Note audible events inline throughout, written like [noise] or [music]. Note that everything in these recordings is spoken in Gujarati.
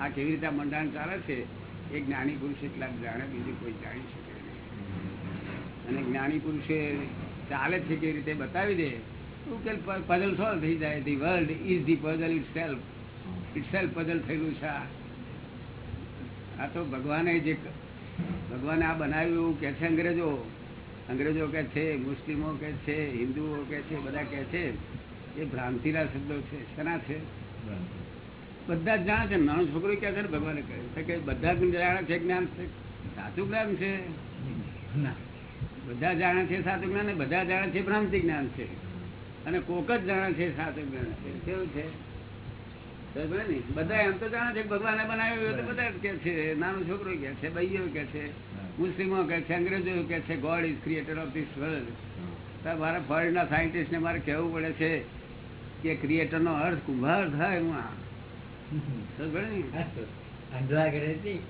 આ કેવી રીતે મંડાણ ચાલે છે, એ જ્ઞાની પુરુષ એટલા જાણે બીજું કોઈ જાણી શકે નહીં. અને જ્ઞાની પુરુષે ચાલે છે કેવી રીતે બતાવી દે ઉકેલ પઝલ સોલ્વ થઈ જાય. The world is the puzzle itself itself puzzle થયેલું છે આ. તો ભગવાને જે ભગવાને આ બનાવ્યું એવું કે છે અંગ્રેજો. અંગ્રેજો કે છે, મુસ્લિમો કે છે, હિન્દુઓ કે છે, બધા કે છે. એ ભ્રાંતિના શબ્દો છે. શેના છે? બધા જાણે છે નાનો છોકરો કે છે ને ભગવાને કહે કે બધા જાણે છે જ્ઞાન છે. સાચું જ્ઞાન છે? બધા જાણે છે સાચું જ્ઞાન બધા જાણે છે ભ્રાંતિ જ્ઞાન છે. અને કોક જ જાણે છે સાચું જ્ઞાન છે. કેવું છે? બધા એમ તો જાણે છે ભગવાને બનાવ્યું તો બધા કે છે નાનો છોકરો કે છે ભાઈઓ કે છે મુસ્લિમો કે છે અંગ્રેજો કે છે God is creator of this world મારા ફોરેનના સાયન્ટિસ્ટને મારે કહેવું પડે છે કે ક્રિએટરનો અર્થ કુંભાર થાય હું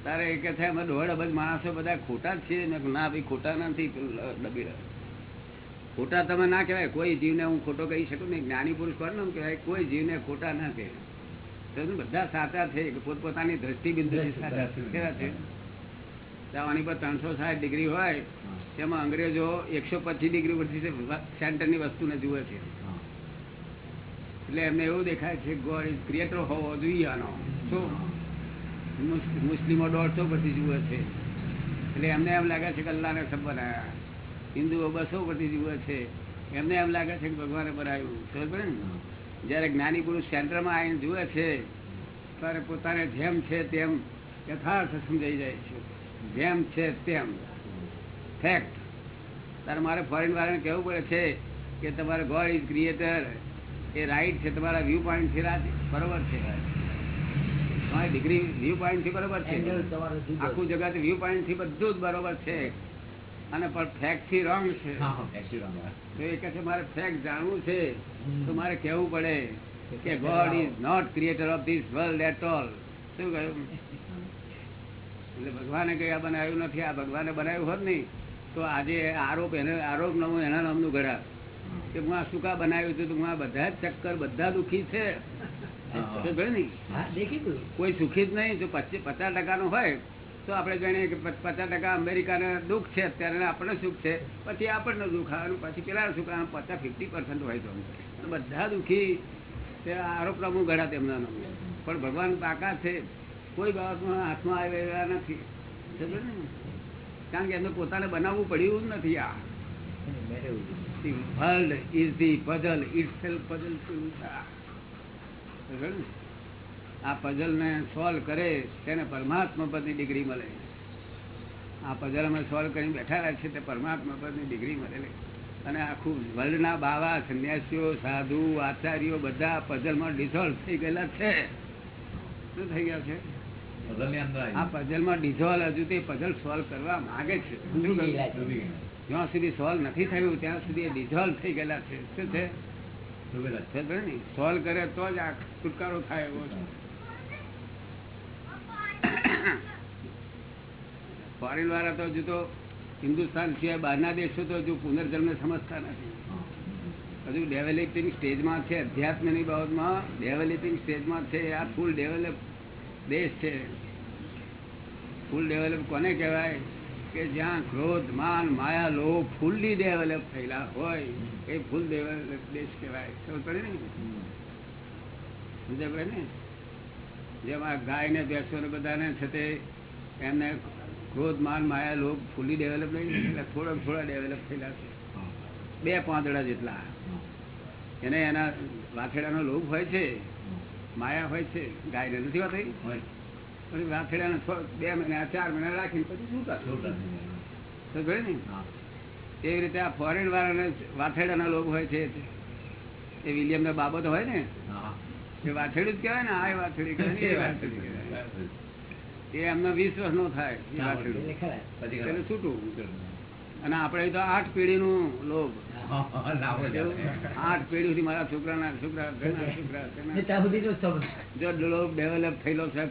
તારે એ કે છે. અમે દોઢ અબજ માણસો બધા ખોટા જ છીએ. ના ભાઈ ખોટા નથી. ડબી ખોટા તમે ના કહેવાય. કોઈ જીવને હું ખોટો કહી શકું નહીં. જ્ઞાની પુરુષ કોણ નામ કહેવાય? કોઈ જીવને ખોટા ના કહેવાય બધા સાચા છે. પોતપોતાની દ્રષ્ટિ બિંદુ સાચા છે. આની પર ત્રણસો સાઠ ડિગ્રી હોય તેમાં અંગ્રેજો એકસો પચીસ ડિગ્રી પરથી સેન્ટરની વસ્તુને જુએ છે. એટલે એમને એવું દેખાય છે ગોડ ઇઝ ક્રિએટર હોવો જોઈએ આનો. શું? મુસ- મુસ્લિમો દોઢસો પરથી જુએ છે. એટલે એમને એમ લાગે છે કે અલ્લાહને સબ બનાવ્યા હિન્દુઓ બસો પરથી જુએ છે. એમને એમ લાગે છે કે ભગવાને બનાવ્યું. સમજ પડે ને? જ્યારે જ્ઞાની પુરુષ સેન્ટરમાં આવીને જુએ છે, ત્યારે પોતાને જેમ છે તેમ યથાર્થ સમજાઈ જાય છે. જેમ છે તેમ. ફેક્ટ તારે મારે ફોરેન વાળાને કહેવું પડે છે કે તમારે ગોડ ઇઝ ક્રિએટર એ રાઈટ છે તમારા વ્યૂ પોઈન્ટથી રાત બરોબર છે. તમારી ડિગ્રી વ્યૂ પોઈન્ટથી બરોબર છે. આખું જગત વ્યૂ પોઈન્ટથી બધું જ બરોબર છે. અને પણ ફેક્ટથી રોંગ છે. તો એ કહે છે મારે ફેક્ટ જાણવું છે. તો મારે કહેવું પડે કે god is not creator of this world at all શું કહ્યું? [laughs] એટલે ભગવાને કઈ આ બનાવ્યું નથી આ ભગવાને બનાવ્યું હોત નહીં તો આજે આરોપ એને આરોપ નવું એના નામનું ઘડા કે હું આ સુકા બનાવ્યું હતું હું આ બધા જ ચક્કર બધા દુઃખી છે. કોઈ સુખી જ નહીં. જો પચાસ ટકાનું હોય તો આપણે જાણીએ કે પચાસ ટકા અમેરિકાને દુઃખ છે. અત્યારે આપણને સુખ છે. પછી આપણને દુઃખ આવે પછી પેલા સુખ આવે પચાસ ફિફ્ટી પર્સન્ટ હોય તો. બધા દુઃખી તે આરોપ પ્રમુખ ગળા તેમના પણ ભગવાન પાકા છે. કોઈ બાબતમાં હાથમાં આવેલા નથી. કારણ કે એમને પોતાને બનાવવું પડ્યું જ નથી આ. પઝલ આ પઝલ ને સોલ્વ કરે તેને પરમાત્મા પદની ડિગ્રી મળે. આ પઝલ અમે સોલ્વ કરીને બેઠા છે તે પરમાત્મા પદની ડિગ્રી મળે અને આખું વર્લ્ડના બાવા સંન્યાસીઓ સાધુ આચાર્યો બધા પઝલમાં ડિસોલ્વ થઈ ગયેલા છે. શું થઈ ગયા છે. આ પઝલમાં ડિસોલ્વ હજુ તે પઝલ સોલ્વ કરવા માંગે છે. જ્યાં સુધી સોલ્વ નથી થયું, ત્યાં સુધી ડિઝોલ્વ થઈ ગયેલા છે. શું છે? સોલ્વ કરે તો જ આ છુટકારો થાય એવો છે. ફોરેન વાળા તો હજુ તો હિન્દુસ્તાન સિવાય બહારના દેશો તો હજુ પુનર્જન્મ સમજતા નથી. હજુ ડેવલપિંગ સ્ટેજમાં છે, અધ્યાત્મની બાબતમાં ડેવલપિંગ સ્ટેજમાં છે, આ ફૂલ ડેવલપ દેશ છે. ફૂલ ડેવલપ કોને કહેવાય? કે જ્યાં ક્રોધ, માન, માયા, લોભ ફૂલ્લી ડેવલપ થયેલા હોય, એ ફૂલ ડેવલપ દેશ કહેવાય. ખબર પડે ને? સમજે ને? જેમાં આ ગાય ને ભેંસો ને બધાને છે એમને ક્રોધ, માન, માયા, લોભ ફૂલી ડેવલપ નહીં એટલે થોડા થોડા ડેવલપ થયેલા છે. બે પાંદડા જેટલા. એને એના વાછેડાનો લોભ હોય છે, માયા હોય છે, ગાયને નથી વાત હોય. પછી છ- બે મહિના ચાર મહિના રાખીને પછી શું કરે છોકરા છે. તો ગયું ને? એવી રીતે આ ફોરેન વાળાને વાછેડાનો લોભ હોય છે. એ વિલિયમ બાબત હોય ને? એ વાછેડું જ કહેવાય ને આ વાછેડી કહેવાય એ વાછેડી કહેવાય. એ એમનો વીસ વર્ષનો થાય એટલે. છૂટું. અને આપણે તો આઠ પેઢીનું લોભ આઠ પેઢી પેઢીથી મારા છોકરાના છોકરા ઘરના છોકરા ને. જો લોભ ડેવલપ થયેલો છે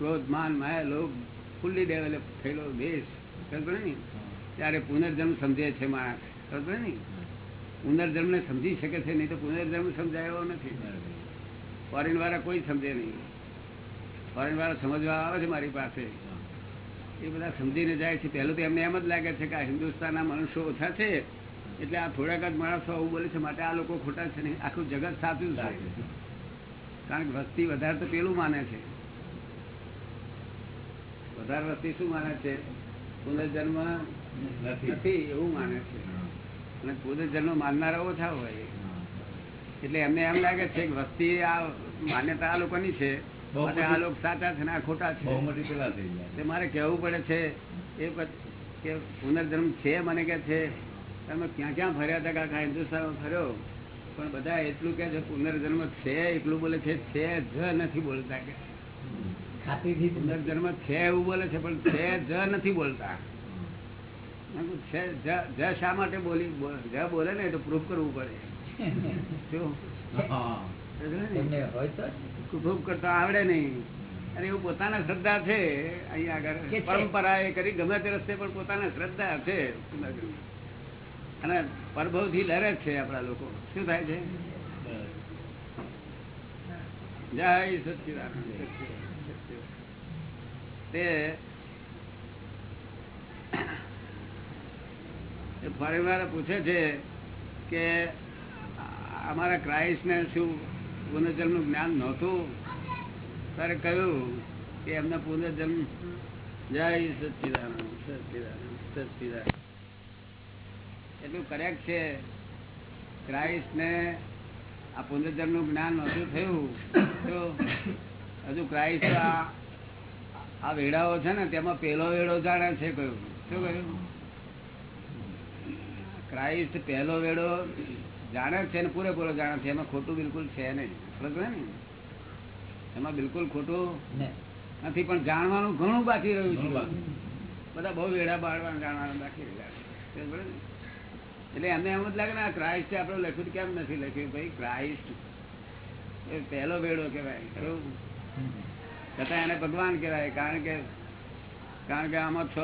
ક્રોધ માન માયા લોભ ફૂલ્લી ડેવલપ થયેલો દેશ. ખબર ને? ત્યારે પુનર્જન્મ સમજે છે માણસ. ખબર ને? પુનર્જન્મને સમજી શકે છે નહીં તો પુનર્જન્મ સમજાયો નથી. ફોરેન વાળા કોઈ સમજે નહીં. ફોરેન વાળા સમજવા આવે છે મારી પાસે. એ બધા સમજીને જાય છે. પહેલું તો એમને એમ જ લાગે છે કે આ હિન્દુસ્તાનના મનુષ્યો ઓછા છે. એટલે આ થોડાક જ માણસો આવું બોલે છે માટે આ લોકો ખોટા છે નહીં. આખું જગત સાચું છે. કારણ કે વસ્તી વધારે તો પેલું માને છે. વધારે વસ્તી શું માને છે? પુનર્જન્મ નથી. નથી એવું માને છે. અને પુનર્જન્મ માનનારા ઓછા હોય. એટલે એમને એમ લાગે છે કે વસ્તી આ માન્યતા આ લોકોની છે અને આ લોકો સાચા છે ને આ ખોટા છે. મારે કહેવું પડે છે એ કે પુનર્જન્મ છે મને કે છે તમે ક્યાં ક્યાં ફર્યા હતા કાકા હિન્દુસ્તાનમાં ફર્યો? પણ બધા એટલું કે છે પુનર્જન્મ છે એટલું બોલે છે છે જ નથી બોલતા કે. પુનર્જન્મ છે એવું બોલે છે પણ છે જ નથી બોલતા. છે જ શા માટે બોલી જ બોલે ને તો પ્રૂફ કરવું પડે. પ્રૂફ કરતા આવડે નહીં. અને એવું પોતાના શ્રદ્ધા છે અહીંયા આગળ પરંપરા એ કરી ગમે તે રસ્તે પણ પોતાના શ્રદ્ધા છે. અને પરભવથી ડરે છે આપણા લોકો. શું થાય છે? જય સચ્ચિદાનંદ તે ફરીવાર પૂછે છે કે અમારા ક્રાઇસ્ટને શું પુનર્જન્મનું જ્ઞાન નહોતું? ત્યારે કહ્યું કે એમને પુનર્જન્મ જય સચ્ચિદાનંદ સચ્ચિદાનંદ એટલું કરેક્ટ છે. ક્રાઇસ્ટને આ પુનર્જન્મનું જ્ઞાન નહોતું થયું, તો હજુ ક્રાઇસ્ટ આ વેડાઓ છે ને તેમાં પેલો વેડો જાણે છે કયું? શું કહ્યું ક્રાઇસ્ટ પહેલો વેડો જાણે છે ને પૂરેપૂરો જાણે છે. એમાં ખોટું બિલકુલ છે નહીં. ને? એમાં બિલકુલ ખોટું નથી પણ જાણવાનું ઘણું બાકી રહ્યું છે. બધા બહુ વેડા બાળવાનું જાણવાનું બાકી રહ્યા? એટલે એમને એમ જ લાગે ને આ ક્રાઇસ્ટ આપણે લખ્યું કેમ નથી લખ્યું? ભાઈ ક્રાઇસ્ટ એ પહેલો વેડો કહેવાય. છતાં એને ભગવાન કહેવાય કારણ કે કારણ કે આમાં છ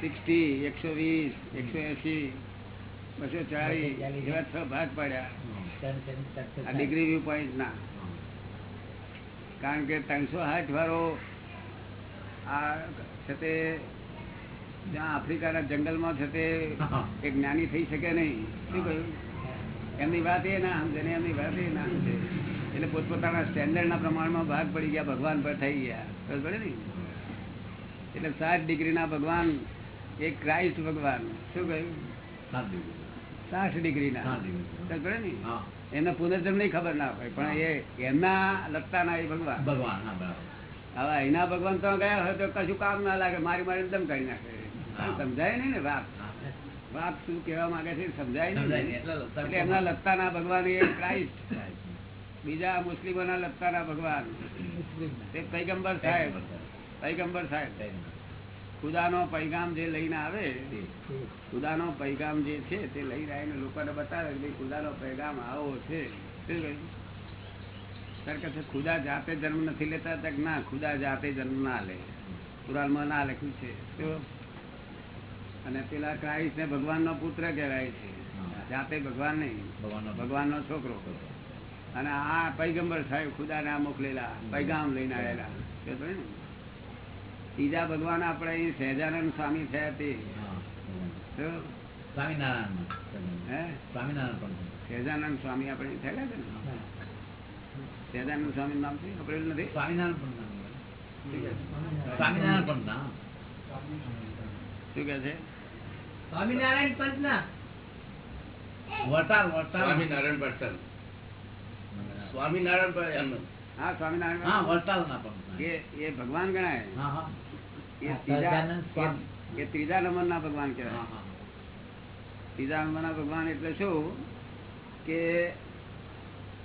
સિક્સટી એકસો વીસ એકસો એસી બસો ચાલીસ એવા છ ભાગ પાડ્યા. આ ડિગ્રી વ્યૂ પોઈન્ટ ના. કારણ કે ત્રણસો સાઠ વાળો આ છે તે જ્યાં આફ્રિકાના જંગલમાં છે તે [laughs] એક જ્ઞાની થઈ શકે નહીં. શું કહ્યું? એમની વાત એ ના સમજે ને એમની વાત એ ના સમજે. એટલે પોતપોતાના સ્ટેન્ડર્ડના પ્રમાણમાં ભાગ પડી ગયા ભગવાન પર થઈ ગયા. પડે ને? એટલે સાત ડિગ્રીના ભગવાન એ ક્રાઇસ્ટ ભગવાન. શું કહ્યું? સાઠ ડિગ્રીના. પડે ને? એના પુનર્જન્મ નહીં ખબર ના હોય પણ એ એમના લગતાના એ ભગવાન. ભગવાન હવે એના ભગવાન તો ગયા હોય તો કશું કામ ના લાગે મારી મારી દમ કરી નાખે. સમજાય નહીં ને વાત? વાત શું કહેવા માંગે છે સમજાય નહીં એટલે એમના લત્તાના ભગવાન એ ક્રાઇસ્ટ. બીજા મુસ્લિમો ના ભગવાન. ના ભગવાન પૈગંબર સાહેબ. પૈગંબર સાહેબ. ખુદાનો પૈગામ જે લઈને આવે ખુદાનો પૈગામ જે છે તે લઈને આવીને લોકોને બતાવે કે ખુદાનો પૈગામ આવો છે. કહ્યું? છે ખુદા જાતે જન્મ નથી લેતા? તક ના ખુદા જાતે જન્મ ના લે. કુરાનમાં ના લખ્યું છે. અને પેલા ક્રાઇસ્ટ ને ભગવાનનો પુત્ર કહેવાય છે. જાતે ભગવાન નહીં. ભગવાનનો ભગવાનનો છોકરો. અને આ પૈગંબર સાહેબ ખુદા ના મોકલેલા પૈગામ લઈને આવેલા. ને? ત્રીજા ભગવાન આપણે સહેજાનંદ સ્વામી થયા તે? સ્વામિનારાયણ સ્વામિનારાયણ સહેજાનંદ સ્વામી આપણે થયેલા છે ને? સહેજાનંદ સ્વામી નામ છે? આપણે નથી? સ્વામિનારાયણ પણ ના. શું કે છે? સ્વામિનારાયણ પંથના વટાર વટાર સ્વામિનારાયણ પટેલ સ્વામિનારાયણ પર એમનું હા હા સ્વામિનારાયણ. વટાલ ના પણ એ એ ભગવાન ગણાય. હા હા. એ ત્રીજા નંબર ના ભગવાન કહેવાય. હા ત્રીજા નંબરના ભગવાન એટલે શું? કે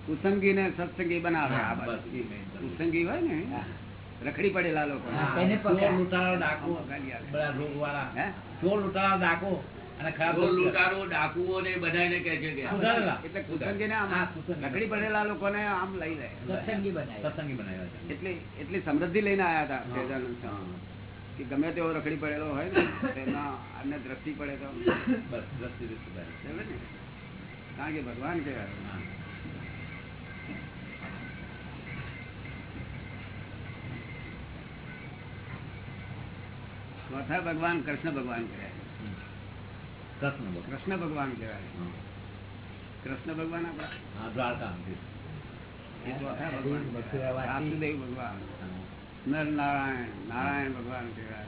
કુસંગીને સત્સંગી બનાવે. કુસંગી હોય ને રખડી પડેલા લોકો. ચોર લૂંટાળા ડાકુ? ચોર લૂંટારો ડાકુ એટલી સમૃદ્ધિ લઈને આયા હતા કે ગમે તેવો રખડી પડેલો હોય ને એમાં દ્રષ્ટિ પડે તો. કારણ કે ભગવાન કહેવાય. ચોથા ભગવાન કૃષ્ણ ભગવાન કહેવાય. કૃષ્ણ ભગવાન. કૃષ્ણ ભગવાન કહેવાય. કૃષ્ણ ભગવાન આપણા? દ્વારકા. વાસુદેવ ભગવાન. નર નારાયણ નારાયણ ભગવાન કહેવાય.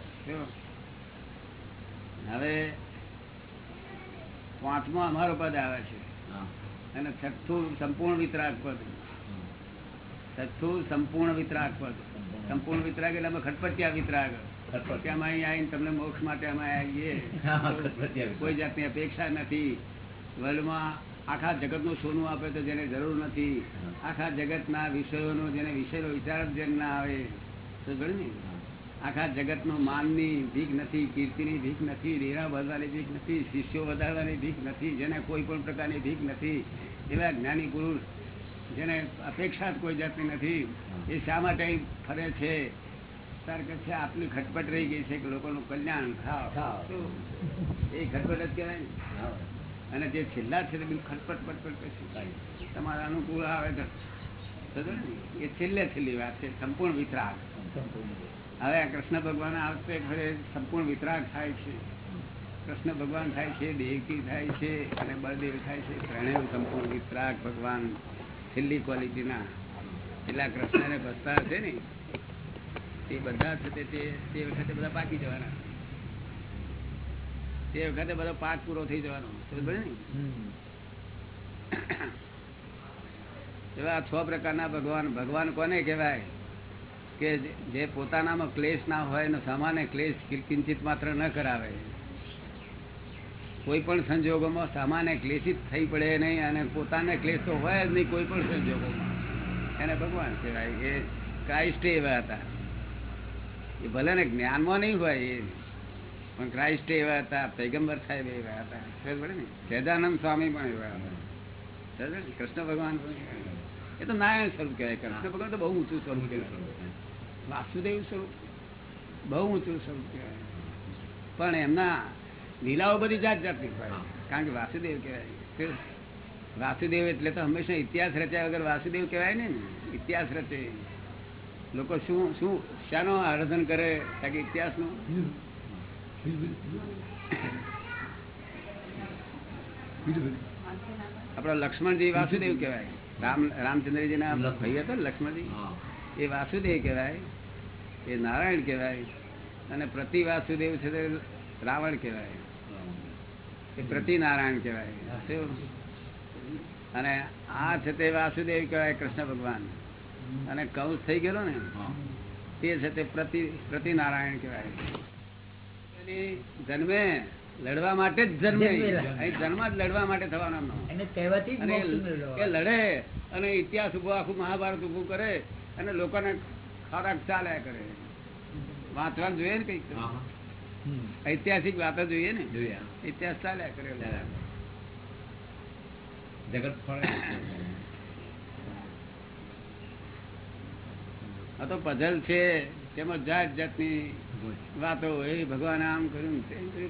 હવે પાંચમો અમારો પદ આવે છે. હા. અને છઠ્ઠું સંપૂર્ણ વિતરાગ પદ. છઠ્ઠું સંપૂર્ણ વિતરાગ પદ. સંપૂર્ણ વિતરાગ એટલે અમે ખટપટિયા વિતરાગ. અહીં આવીને તમને મોક્ષ માટે અમે આવીએ. કોઈ જાતની અપેક્ષા નથી. વર્લ્ડમાં આખા જગતનું સોનું આપે તો જેને જરૂર નથી. આખા જગતના વિષયોનો જેને વિષયનો વિચાર જ જેને ના આવે. તો ગણ ને? આખા જગતનું માનની ભીખ નથી કીર્તિની ભીખ નથી રેરા વધારવાની ભીખ નથી શિષ્યો વધારવાની ભીખ નથી જેને કોઈ પણ પ્રકારની ભીખ નથી એવા જ્ઞાની પુરુષ જેને અપેક્ષા જ કોઈ જાતની નથી. એ શા માટે ફરે છે? તાર કે છે આપની ખટપટ રહી ગઈ છે કે લોકોનું કલ્યાણ ખાઓ. એ ખટપટ જ કહેવાય ને? અને જે છેલ્લા છે બિલ ખટપટ પટપટ કરશે તમારા અનુકૂળ આવે તો. એ છેલ્લે છેલ્લી વાત છે સંપૂર્ણ વિતરાગ. હવે આ કૃષ્ણ ભગવાન આવશે ઘરે સંપૂર્ણ વિતરાગ થાય છે. કૃષ્ણ ભગવાન થાય છે દેવકી થાય છે અને બળદેવ થાય છે ત્રણેય સંપૂર્ણ વિતરાગ ભગવાન છેલ્લી ક્વોલિટીના એટલા કૃષ્ણને બસતા છે ને છે પ્રકારના ભગવાન. ભગવાન કોને કહેવાય? કે જે- પોતાનામાં ક્લેશ ના હોય સામાન્ય ક્લેશ કિંચિત માત્ર ન કરાવે. કોઈ પણ સંજોગોમાં સામાન્ય ક્લેશિત થઈ પડે નહીં અને પોતાને ક્લેશ તો હોય જ નહીં કોઈ પણ સંજોગોમાં. એને ભગવાન કહેવાય એ ક્રાઇસ્ટ એવા હતા. એ ભલે ને જ્ઞાનમાં નહીં હોય એ. પણ ક્રાઇસ્ટ એવા હતા પૈગંબર સાહેબ એવા હતા. ખબર પડે ને? સહેજાનંદ સ્વામી પણ એવા હતા. કૃષ્ણ ભગવાન પણ એ તો નારાયણ સ્વરૂપ કહેવાય. કૃષ્ણ ભગવાન તો બહુ ઊંચું સ્વરૂપ કહેવાય. વાસુદેવ સ્વરૂપ બહુ ઊંચું સ્વરૂપ કહેવાય. પણ એમના લીલાઓ બધી જાત જાતની હોય કારણ કે વાસુદેવ કહેવાય. વાસુદેવ એટલે તો હંમેશા ઇતિહાસ રચ્યા વગર વાસુદેવ કહેવાય ને. ઇતિહાસ રચે. લોકો શું શું શાનો આરાધન કરે? કારણ ઇતિહાસનું? આપડા લક્ષ્મણજી વાસુદેવ કહેવાય. રામ રામચંદ્રજીના ભાઈ હતા લક્ષ્મણજી? એ વાસુદેવ કહેવાય એ નારાયણ કહેવાય અને પ્રતિ વાસુદેવ છે તે રાવણ કહેવાય. એ પ્રતિ નારાયણ કહેવાય. અને આ છે તે વાસુદેવ કહેવાય કૃષ્ણ ભગવાન. અને કૌશ થઈ ગયેલો ને તે છે તે પ્રતિ પ્રતિ નારાયણ કહેવાય જન્મે લડવા માટે જ જન્મે. અહીં જન્મ જ લડવા માટે થવાનો એ લડે અને ઇતિહાસ ઊભો આખું મહાભારત ઉભું કરે અને લોકોને ખોરાક ચાલ્યા કરે. વાંચવા જોઈએ ને કંઈક હા, હા. હમ. ઐતિહાસિક વાતો જોઈએ ને. જોયા. ઇતિહાસ ચાલ્યા કરે. જગત ફળે. આ તો પઝલ છે તેમાં જાત જાતની વાતો એ ભગવાન આમ કર્યું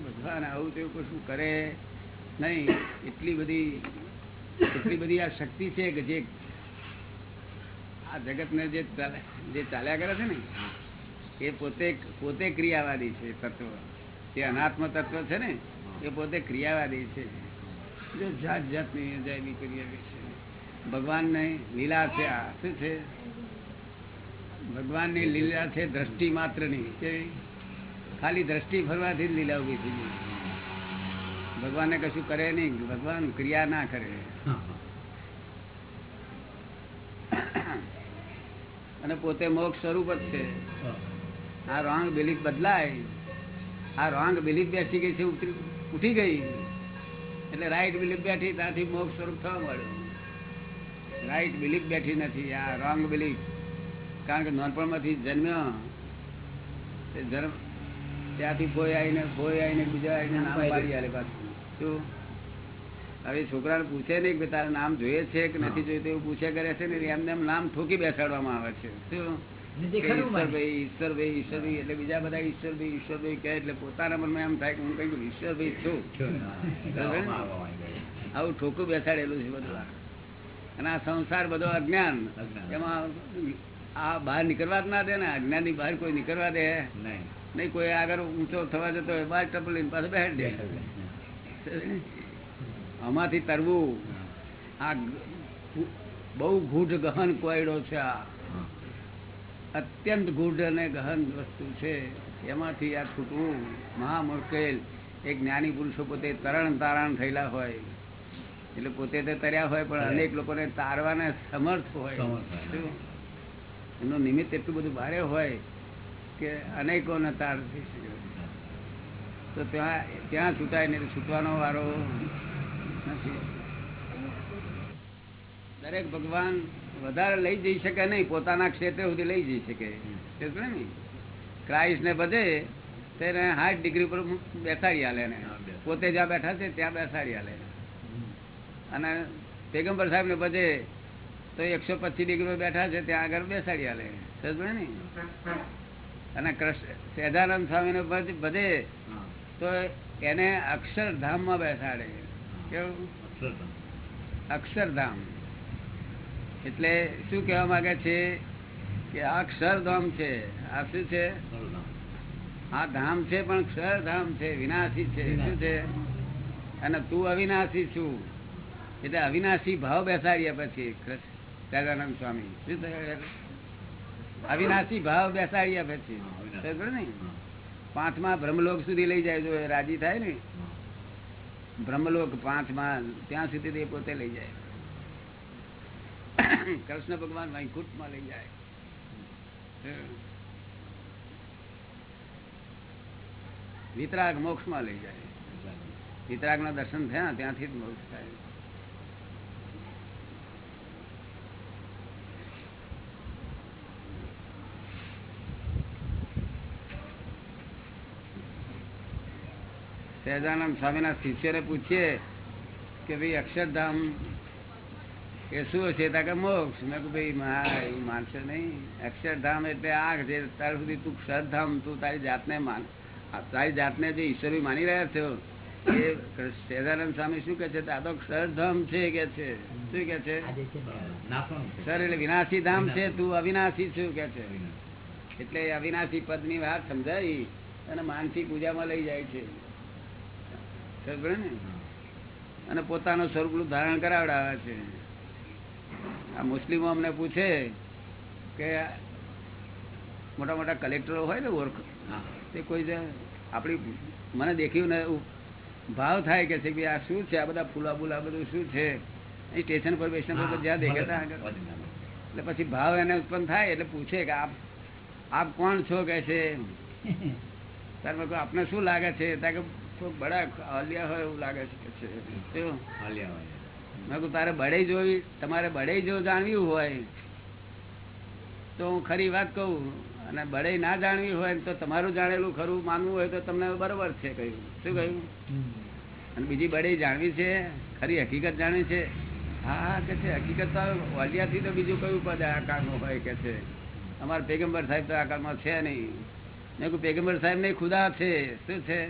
ભગવાન આવું તેવું કશું કરે નહીં. એટલી બધી એટલી બધી આ શક્તિ છે કે જે આ જગતને જે જે ચાલ્યા કરે છે ને, એ પોતે પોતે ક્રિયાવાદી છે તત્વ. જે અનાત્મ તત્વ છે ને, એ પોતે ક્રિયાવાદી છે. જો જાત જાતની અજાયબી કરી છે. ભગવાનની લીલા છે, આ શું છે? ભગવાનની લીલા છે, દ્રષ્ટિ માત્રની કેવી ખાલી દ્રષ્ટિ ફરવાથી જ લીલા ઊભી થઈ ગઈ કશું કરે નહીં. ભગવાન ક્રિયા ના કરે. અને પોતે મોક્ષ સ્વરૂપ જ છે. આ રોંગ બિલીફ બદલાય. આ રોંગ બિલીફ બેસી ગઈ છે ઉઠી ગઈ. એટલે રાઈટ બિલીફ બેઠી, ત્યાંથી મોક્ષ સ્વરૂપ થવા મળ્યું રાઈટ બિલીફ બેઠી નથી. આ રોંગ બિલીફ. કારણ કે નાનપણમાંથી જન્મ્યો તે જન્મ ત્યાંથી ફોઈ આવીને ફોઈ આવીને બીજા આવીને નામ પાડી આલે પાછું. શું? હવે છોકરાને પૂછે નહીં કે તારું નામ જોઈએ છે કે નથી જોયું એવું પૂછ્યા કરે છે ને એમને એમ નામ ઠોકી બેસાડવામાં આવે છે. શું. ઈશ્વરભાઈ ઈશ્વરભાઈ ઈશ્વરભાઈ એટલે બીજા બધા ઈશ્વરભાઈ ઈશ્વરભાઈ કહે એટલે પોતાના મનમાં એમ થાય કે હું કઈ ઈશ્વરભાઈ છું. આવું ઠોકું બેસાડેલું છે બધું. અને આ સંસાર બધો અજ્ઞાન. એમાં આ બહાર નીકળવા જ ના દે ને અજ્ઞાની બહાર કોઈ નીકળવા દે? નહીં. નહીં કોઈ આગળ ઊંચો થવા જતો હોય બહાર ટપલ લઈને પાછો બેઠ દે આમાંથી તરવું. આ બહુ ગૂઢ ગહન કોયડો છે આ. અત્યંત ગૂઢ અને ગહન વસ્તુ છે. એમાંથી આ છૂટવું મહા મુશ્કેલ એક જ્ઞાની પુરુષો પોતે તરણ તારણ થયેલા હોય. એટલે પોતે તો તર્યા હોય પણ અનેક લોકોને તારવાને સમર્થ હોય? એમનું નિમિત્ત એટલું બધું ભારે હોય કે અનેકોને તાર થઈ શકે. તો ત્યાં ત્યાં છૂટાય નહીં છૂટવાનો વારો નથી. દરેક ભગવાન વધારે લઈ જઈ શકે નહીં પોતાના ક્ષેત્ર સુધી લઈ જઈ શકે. સમજ્યો ને ક્રાઇસ્ટને બધે તેને હાથ ડિગ્રી પર બેસાડી આલે ને પોતે જ્યાં બેઠા છે ત્યાં બેસાડી આલે અને પેગમ્બર સાહેબ ને બધે તો એકસો પચીસ ડિગ્રી બેઠા છે, ત્યાં આગળ બેસાડી આલે સમજે ને અને કૃષ્ણ, સેદાનંદ સ્વામી નો બધે. તો એને અક્ષરધામમાં બેસાડે. કેવું? અક્ષરધામ. એટલે શું કહેવા માંગે છે કે આ અક્ષરધામ છે. આ શું છે? આ ધામ છે, પણ ક્ષરધામ છે, વિનાશી છે. શું છે? અને તું અવિનાશી છું. એટલે અવિનાશી ભાવ બેસાડ્યા પછી કૃષ્ણ સહજાનંદ સ્વામી. શું થયું અવિનાશી ભાવ બેસાડી આપે છે. ને. પાંચમા બ્રહ્મલોક સુધી લઈ જાય જો રાજી થાય ને બ્રહ્મલોક પાંચમાં ત્યાં સુધી તે પોતે લઈ જાય. કૃષ્ણ ભગવાન વૈકુંઠમાં લઈ જાય. વિતરાગ મોક્ષમાં લઈ જાય. વિતરાગ. નું દર્શન થયા ત્યાંથી જ મોક્ષ થાય. સહેજાનંદ સ્વામીના શિષ્યને પૂછીએ કે ભાઈ અક્ષરધામ એ શું હશે? તા કે મોક્ષ. મેં કહું ભાઈ મા એવું માનશો નહીં. અક્ષરધામ એટલે આગ છે ત્યાર સુધી તું ક્ષરધામ તું તારી જાતને માન તારી જાતને જે ઈશ્વરી માની રહ્યા છો એ સહેજાનંદ સ્વામી શું કે છે? આ તો ક્ષરધામ છે કે છે? શું કે છે. સર એટલે વિનાશી ધામ છે તું અવિનાશી છું કે છે. એટલે અવિનાશી પદની વાત સમજાવી અને માનસી પૂજામાં લઈ જાય છે. અને પોતાનું સ્વરૂપનું ધારણ કરાવડાવે છે. આ મુસ્લિમો અમને પૂછે કે મોટા મોટા કલેક્ટરો હોય ને ઓળખ તે કોઈ આપણી મને દેખ્યું ને ભાવ થાય કે છે કે આ શું છે? આ બધા ફૂલા બુલા બધું શું છે? એ સ્ટેશન પર બેસન પર. જ્યાં દેખાતા એટલે પછી ભાવ એને ઉત્પન્ન થાય એટલે પૂછે કે આપ આપ કોણ છો? કે છે. [laughs] તારે આપને શું લાગે છે? તાર કે બડા હલિયા હોય એવું લાગે છે કે છે. હોય. મેં કહ્યું તારે બળે જોવી તમારે બળે જો જાણવી હોય. તો હું ખરી વાત કહું અને બળે ના જાણવી હોય તો તમારું જાણેલું ખરું માનવું હોય તો તમને બરોબર છે કહ્યું. શું કહ્યું? અને બીજી બળે જાણવી છે ખરી હકીકત જાણવી છે. હા કે છે હકીકત તો વાલિયાથી તો બીજું કયું પદ આકારમાં હોય કે છે? અમારા પેગમ્બર સાહેબ તો આકારમાં છે નહીં. મેં કહું પેગમ્બર સાહેબ નહીં ખુદા છે. શું છે.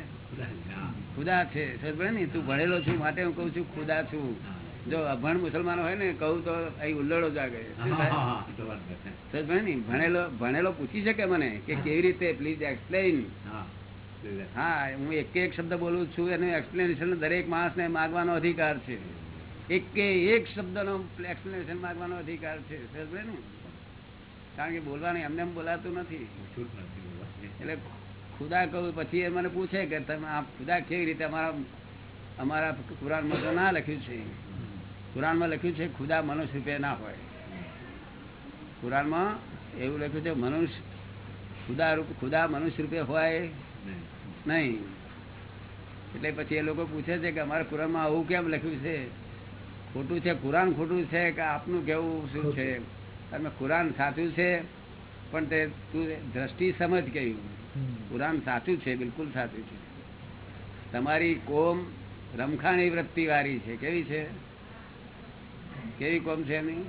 ખુદા છે. ને તું ભણેલો છું માટે હું કઉ છું ખુદા છું. જો અભણ મુસલમાનો હોય ને કહું તો અહીં ઉલ્લડો જાગે. ને ભણેલો ભણેલો પૂછી શકે મને કે કેવી રીતે પ્લીઝ એક્સપ્લેન હા. હા એક એક શબ્દ બોલું છું એનું એક્સપ્લેનેશન દરેક માણસને માગવાનો અધિકાર છે. એક એક શબ્દનો એક્સપ્લેનેશન માગવાનો અધિકાર છે. ને. કારણ કે બોલવાની એમને એમ બોલાતું નથી. છૂટ નથી એટલે ખુદા કહું, પછી એ મને પૂછે કે તમે આ ખુદા કેવી રીતે અમારા અમારા કુરાનમાં તો ના લખ્યું છે. કુરાનમાં લખ્યું છે, ખુદા મનુષ્ય રૂપે ના હોય. કુરાનમાં એવું લખ્યું છે, મનુષ્ય ખુદા રૂપ ખુદા મનુષ્ય રૂપે હોય નહીં. એટલે પછી એ લોકો પૂછે છે કે અમારા કુરાનમાં આવું કેમ લખ્યું છે? ખોટું છે કુરાન ખોટું છે કે આપનું કેવું શું છે? તમે કુરાન સાચું છે, પણ તે તું દ્રષ્ટિ સમજ કહ્યું કુરાન સાચું છે બિલકુલ સાચું છે. તમારી કોમ રમખાણી વૃત્તિ વાળી છે કેવી છે? કેવી કોમ છે એની?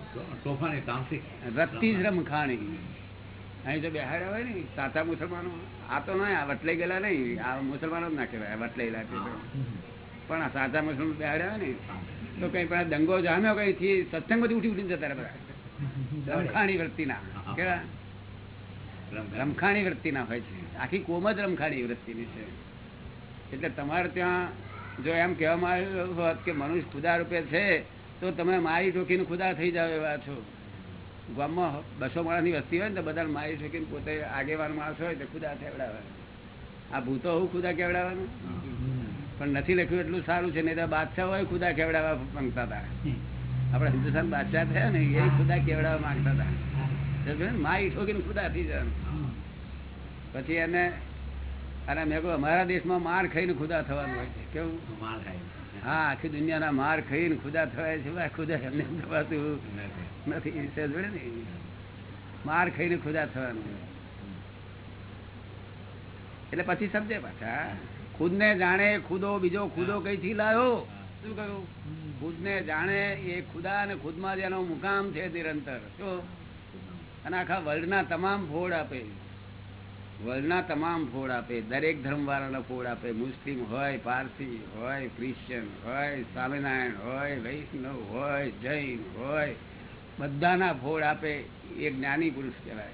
વૃત્તિ જ રમખાણી. અહીં તો બેહાડ્યા હોય ને સાચા મુસલમાનો. આ તો ના આ વટલાઈ ગયેલા નહીં. આ મુસલમાનો જ ના કહેવાય વટલાયેલા પણ આ સાચા મુસલમાન બેહાડ્યા હોય ને તો કઈ પણ દંગો જામ્યો કઈ થી સત્સંગ બધી ઉઠી ઉઠીને જતા રહ્યા વૃત્તિ રમખાણી વૃત્તિના. કેવા? રમખાણ. વૃત્તિના હોય છે. આખી કોમ જ રમખાણી વૃત્તિની છે. એટલે તમારે ત્યાં જો એમ કહેવામાં આવ્યું હોત કે મનુષ્ય ખુદા રૂપે છે તો તમે મારી ઠોકીને ખુદા થઈ જાવ એવા છો. ગામમાં બસો માણસની વસ્તી હોય ને તો બધા મારી ઠોકીને પોતે આગેવાન માણસ હોય તો ખુદા કેવડાવે. આ ભૂતો હું ખુદા કેવડાવવાનું? પણ નથી લખ્યું એટલું સારું છે નહીં તો બાદશાહ હોય ખુદા કેવડાવવા માંગતા હતા. આપણે હિન્દુસ્તાન બાદશાહ થયા ને એ ખુદા કેવડાવવા માંગતા હતા. સમજો ઠોકીને ખુદા થઈ જવાનું. પછી એને અને મેં કહ્યું અમારા દેશમાં માર ખાઈને ખુદા થવાનું હોય છે. કેવું? માર. હા આખી દુનિયાના માર ખાઈને ખુદા થવાય છે. ખુદા એમને થવાતું નથી. ને? માર ખાઈને ખુદા થવાનું એટલે પછી સમજે પાછા ખુદને જાણે ખુદો બીજો ખુદો કઈથી લાવ્યો શું કહ્યું? ખુદને જાણે એ ખુદા અને ખુદમાં જેનો મુકામ છે નિરંતર. શું? અને આખા વર્લ્ડના તમામ ફોડ આપે. વર્લ્ડના તમામ ફોડ આપે. દરેક ધર્મવાળાના ફોડ આપે. મુસ્લિમ હોય, પારસી હોય ક્રિશ્ચિયન હોય સ્વામિનારાયણ હોય, વૈષ્ણવ હોય, જૈન હોય, બધાના ફોડ આપે. એ જ્ઞાની પુરુષ કહેવાય.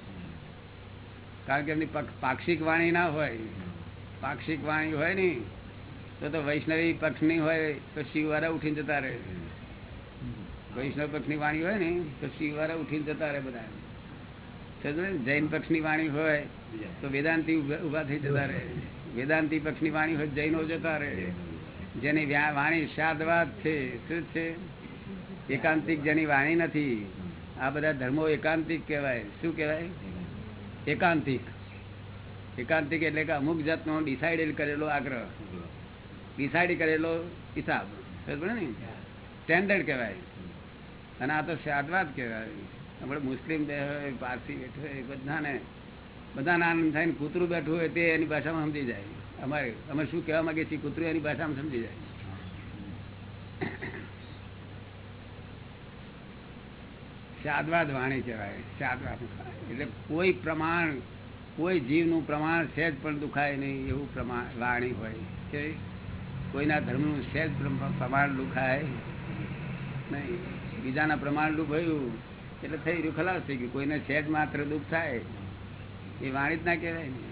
કારણ કે એમની પાક્ષિક વાણી ના હોય. પાક્ષિક વાણી હોય ને, તો તો વૈષ્ણવી પક્ષની હોય તો શિવવાળા ઉઠીને જતા રહે. વૈષ્ણવ પક્ષની વાણી હોય ને, તો શિવવારા ઉઠીને જતા રહે બધા ને? જૈન પક્ષની વાણી હોય તો વેદાંતિ ઊભા થઈ જતા રહે. વેદાંતિ પક્ષની વાણી હોય જૈનો જતા રહે. જેની વાણી શાદવાદ છે, શું છે? એકાંતિક જેની વાણી નથી. આ બધા ધર્મો એકાંતિક કહેવાય. શું કહેવાય? એકાંતિક. એકાંતિક એટલે કે અમુક જાતનો ડિસાઇડેડ કરેલો આગ્રહ. ડિસાઇડ કરેલો હિસાબ. ને? સ્ટેન્ડર્ડ કહેવાય. અને આ તો શાદવાદ કહેવાય. આપણે મુસ્લિમ બેઠો પારસી બેઠો હોય બધાને બધાને આનંદ થાય ને કૂતરું બેઠું હોય તે એની ભાષામાં સમજી જાય. અમારે, અમે શું કહેવા માંગીએ છીએ, કૂતરું એની ભાષામાં સમજી જાય. શાદવાદ વાણી કહેવાય શાદવાદ એટલે કોઈ પ્રમાણ, કોઈ જીવનું પ્રમાણ સહેજ પણ દુખાય નહીં એવું પ્રમાણ વાણી હોય. કે કોઈના ધર્મનું સહેજ પ્રમ- પ્રમાણ દુખાય નહીં. બીજાના પ્રમાણ દુભાયું એટલે થઈ રહ્યું ખલાસ થઈ ગયું. કોઈને સહેજ માત્ર દુઃખ થાય, એ વાણી જ ના કહેવાય ને.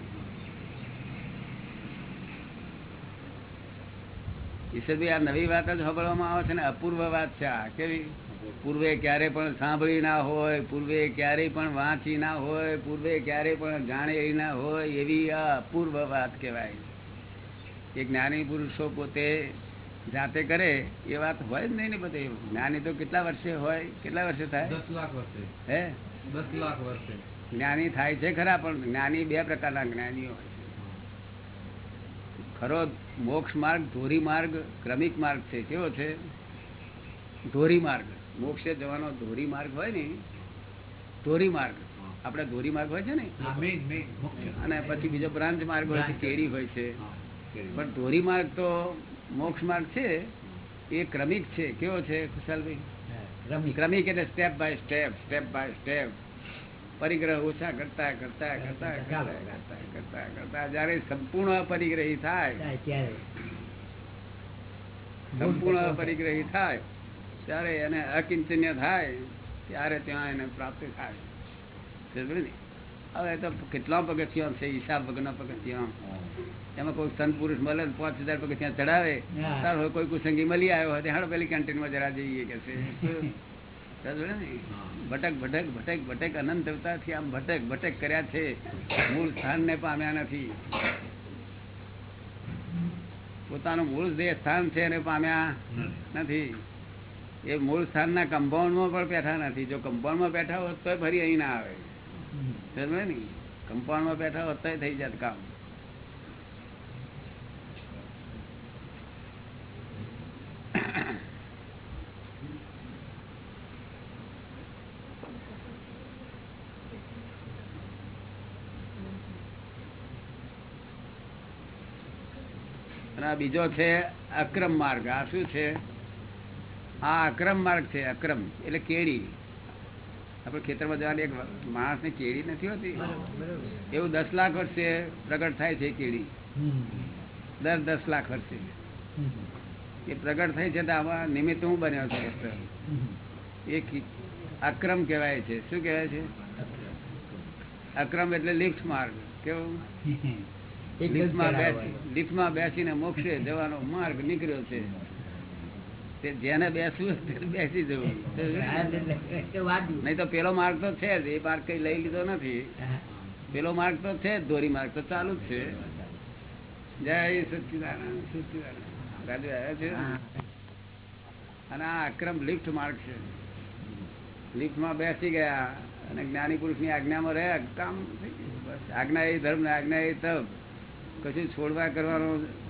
ઈશ્વરભાઈ આ નવી વાત જ સાંભળવામાં આવે છે ને, અપૂર્વ વાત છે આ. કેવી? પૂર્વે ક્યારે પણ સાંભળી ના હોય, પૂર્વે ક્યારેય પણ વાંચી ના હોય, પૂર્વે ક્યારેય પણ જાણેલી ના હોય, એવી આ અપૂર્વ વાત કહેવાય. એ જ્ઞાની પુરુષો પોતે જાતે કરે એ વાત હોય જ નહીં ને બધે. જ્ઞાની તો કેટલા વર્ષે હોય કેટલા વર્ષે થાય? દસ લાખ વર્ષે. હે? દસ લાખ વર્ષે. જ્ઞાની થાય છે ખરા પણ જ્ઞાની બે પ્રકારના જ્ઞાનીઓ હોય છે. ખરો મોક્ષ માર્ગ ધોરી માર્ગ ક્રમિક માર્ગ છે. કેવો છે? ધોરી માર્ગ. મોક્ષે જવાનો ધોરી માર્ગ હોય ને ધોરી માર્ગ. આપણે ધોરી માર્ગ હોય છે ને? અને પછી બીજો બ્રાન્ચ માર્ગ હોય છે કેરી હોય છે. પણ ધોરી માર્ગ તો મોક્ષ માર્ગ છે એ ક્રમિક છે. કેવો છે ખુશાલભાઈ? ક્રમિક. એટલે step by step step by step પરિગ્રહ ઓછા કરતા કરતા કરતા કરતા કરતા કરતા કરતા જયારે સંપૂર્ણ પરિગ્રહી થાય સંપૂર્ણ પરિગ્રહી થાય ત્યારે એને અકિંચન્ય થાય ત્યારે ત્યાં એને પ્રાપ્ત થાય. ને? હવે તો કેટલા પગથિયા છે? હિસાબ વગરના પગથિયા. એમાં કોઈ સંત પુરુષ મળે ને પાંચ હજાર પગથિયા ચડાવે તારો કોઈ કુસંગી મળી આવ્યો હોય હાડો પેલી કેન્ટીનમાં જરા જઈએ કે છે. ભટક ભટક ભટક ભટક અનંત અવતારથી આમ ભટક ભટક કર્યા છે. મૂળ સ્થાનને પામ્યા નથી. પોતાનું મૂળ જે સ્થાન છે એને પામ્યા નથી. એ મૂળ સ્થાનના કમ્પાઉન્ડમાં પણ બેઠા નથી. જો કમ્પાઉન્ડમાં બેઠા હોત તો ફરી અહીં ના આવે. સમજે ને? કમ્પાઉન્ડમાં બેઠા હોત તો થઈ જાત કામ અને બીજો છે અક્રમ માર્ગ. આ શું છે? આ અક્રમ માર્ગ છે, અક્રમ. એટલે કેળી. આપણે ખેતરમાં જવાની એક માણસને કેળી નથી હોતી? એવું દસ લાખ વર્ષે પ્રગટ થાય છે કેળી. દર દસ લાખ વર્ષે. એ પ્રગટ થઈ છે તો આમાં નિમિત્ત હું બન્યો છું એ અક્રમ કહેવાય છે. શું કહેવાય છે? અક્રમ એટલે લિફ્ટ માર્ગ. કેવું? લિફ્ટમાં બેસીને મોક્ષે જવાનો માર્ગ નીકળ્યો છે. તે જેને બેસવું બેસી જવું નહીં તો પેલો માર્ગ તો છે જ એ માર્ગ કઈ લઈ લીધો નથી. પેલો માર્ગ તો છે જ ધોરી માર્ગ તો ચાલુ જ છે. જય સચિદાનંદ સચિદાનંદ રાજુ આવ્યા છે? અને આ અક્રમ લિફ્ટ માર્ગ છે. લિફ્ટમાં બેસી ગયા અને જ્ઞાની પુરુષની આજ્ઞામાં રહ્યા. કામ થઈ ગયું. બસ. આજ્ઞા એ ધર્મ ને આજ્ઞા એ તપ. કશું છોડવા કરવાનો